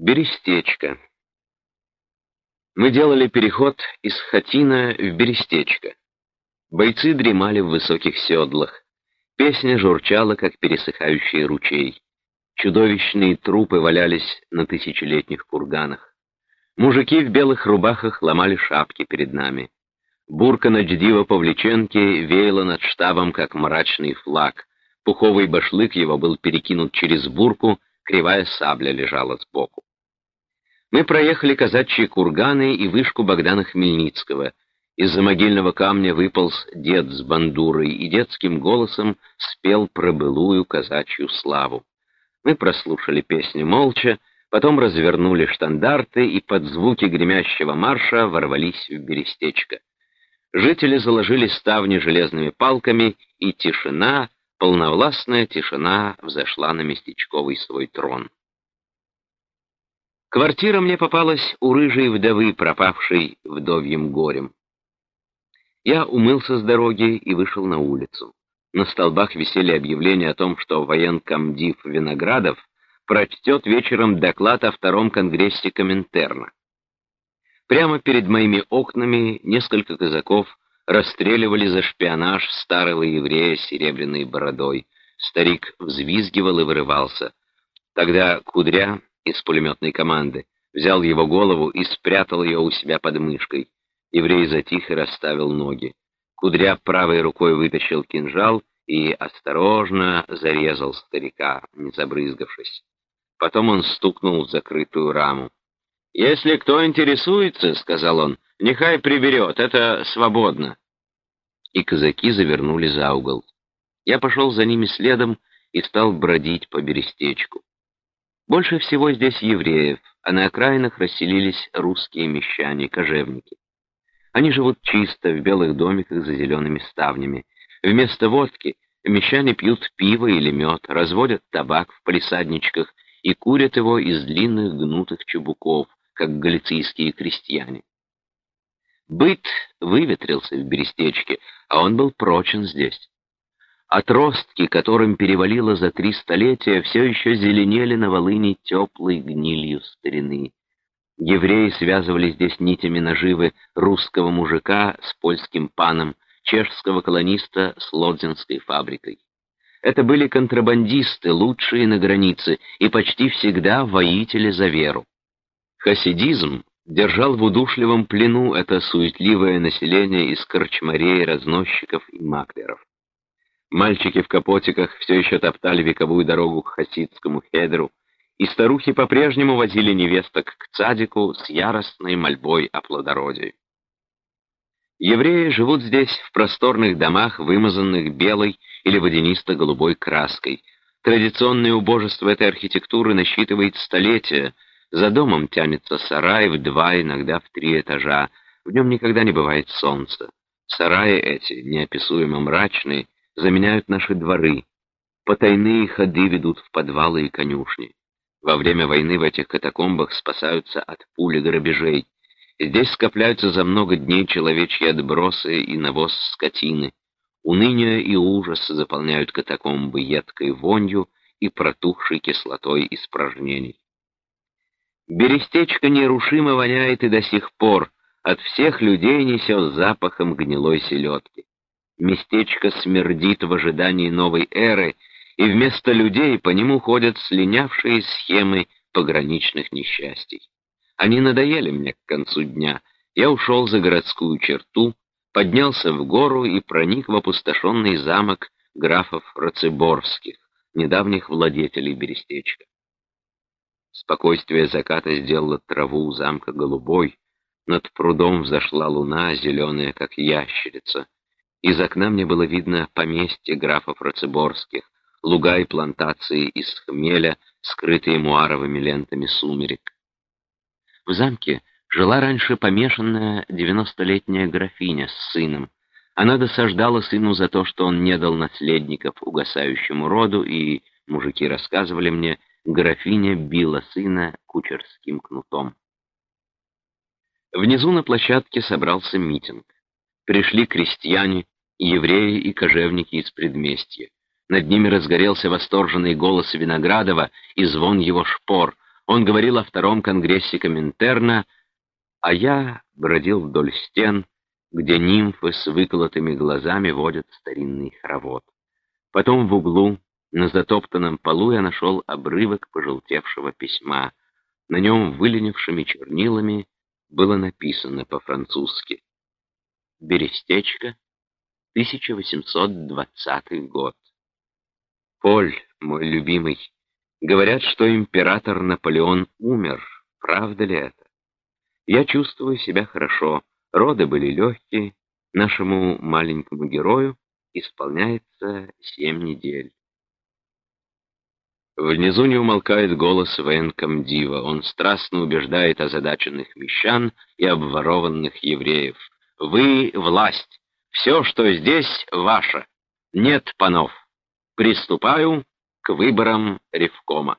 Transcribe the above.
Берестечко. Мы делали переход из Хатина в Берестечко. Бойцы дремали в высоких седлах. Песня журчала, как пересыхающий ручей. Чудовищные трупы валялись на тысячелетних курганах. Мужики в белых рубахах ломали шапки перед нами. Бурка Ночдива Павличенки веяла над штабом, как мрачный флаг. Пуховый башлык его был перекинут через бурку, кривая сабля лежала сбоку. Мы проехали казачьи курганы и вышку Богдана Хмельницкого. Из-за могильного камня выполз дед с бандурой и детским голосом спел про былую казачью славу. Мы прослушали песню молча, потом развернули штандарты и под звуки гремящего марша ворвались в берестечко. Жители заложили ставни железными палками, и тишина, полновластная тишина, взошла на местечковый свой трон. Квартира мне попалась у рыжей вдовы, пропавшей вдовьим горем. Я умылся с дороги и вышел на улицу. На столбах висели объявления о том, что военкомдив Виноградов прочтет вечером доклад о втором конгрессе Коминтерна. Прямо перед моими окнами несколько казаков расстреливали за шпионаж старого еврея с серебряной бородой. Старик взвизгивал и вырывался. Тогда Кудря из пулеметной команды, взял его голову и спрятал ее у себя под мышкой. Еврей затих и расставил ноги. Кудря правой рукой вытащил кинжал и осторожно зарезал старика, не забрызгавшись. Потом он стукнул в закрытую раму. «Если кто интересуется, — сказал он, — нехай приберет, это свободно». И казаки завернули за угол. Я пошел за ними следом и стал бродить по берестечку. Больше всего здесь евреев, а на окраинах расселились русские мещане, кожевники. Они живут чисто, в белых домиках за зелеными ставнями. Вместо водки мещане пьют пиво или мед, разводят табак в палисадничках и курят его из длинных гнутых чубуков, как галицийские крестьяне. Быт выветрился в Берестечке, а он был прочен здесь. Отростки, которым перевалило за три столетия, все еще зеленели на волыне теплой гнилью старины. Евреи связывали здесь нитями наживы русского мужика с польским паном, чешского колониста с лодзинской фабрикой. Это были контрабандисты, лучшие на границе, и почти всегда воители за веру. Хасидизм держал в удушливом плену это суетливое население из корчмарей, разносчиков и маклеров. Мальчики в капотиках все еще топтали вековую дорогу к хасидскому хедру, и старухи по-прежнему возили невесток к цадику с яростной мольбой о плодородии. Евреи живут здесь в просторных домах, вымазанных белой или водянисто-голубой краской. Традиционное убожество этой архитектуры насчитывает столетия. За домом тянется сарай в два, иногда в три этажа. В нем никогда не бывает солнца. Сараи эти, неописуемо мрачные, заменяют наши дворы. Потайные ходы ведут в подвалы и конюшни. Во время войны в этих катакомбах спасаются от пули грабежей. Здесь скопляются за много дней человечьи отбросы и навоз скотины. Уныние и ужас заполняют катакомбы едкой вонью и протухшей кислотой испражнений. Берестечко нерушимо воняет и до сих пор, от всех людей несет запахом гнилой селедки. Местечко смердит в ожидании новой эры, и вместо людей по нему ходят слинявшие схемы пограничных несчастий. Они надоели мне к концу дня. Я ушел за городскую черту, поднялся в гору и проник в опустошенный замок графов Рацеборских, недавних владетелей Берестечка. Спокойствие заката сделало траву у замка голубой, над прудом взошла луна, зеленая, как ящерица, из окна мне было видно поместье графов Рацеборских, луга и плантации из хмеля, скрытые муаровыми лентами сумерек. В замке жила раньше помешанная девяностолетняя графиня с сыном. Она досаждала сыну за то, что он не дал наследников угасающему роду, и, мужики рассказывали мне, графиня била сына кучерским кнутом. Внизу на площадке собрался митинг. Пришли крестьяне, евреи и кожевники из предместья. Над ними разгорелся восторженный голос Виноградова и звон его шпор. Он говорил о втором конгрессе Коминтерна, а я бродил вдоль стен, где нимфы с выколотыми глазами водят старинный хоровод. Потом в углу, на затоптанном полу, я нашел обрывок пожелтевшего письма. На нем выленившими чернилами было написано по-французски «Берестечко, 1820 год». Поль, мой любимый, говорят, что император Наполеон умер. Правда ли это? Я чувствую себя хорошо. Роды были легкие. Нашему маленькому герою исполняется семь недель. Внизу не умолкает голос военкомдива. Он страстно убеждает озадаченных мещан и обворованных евреев. «Вы — власть. Все, что здесь, ваше. Нет панов. Приступаю к выборам Ревкома.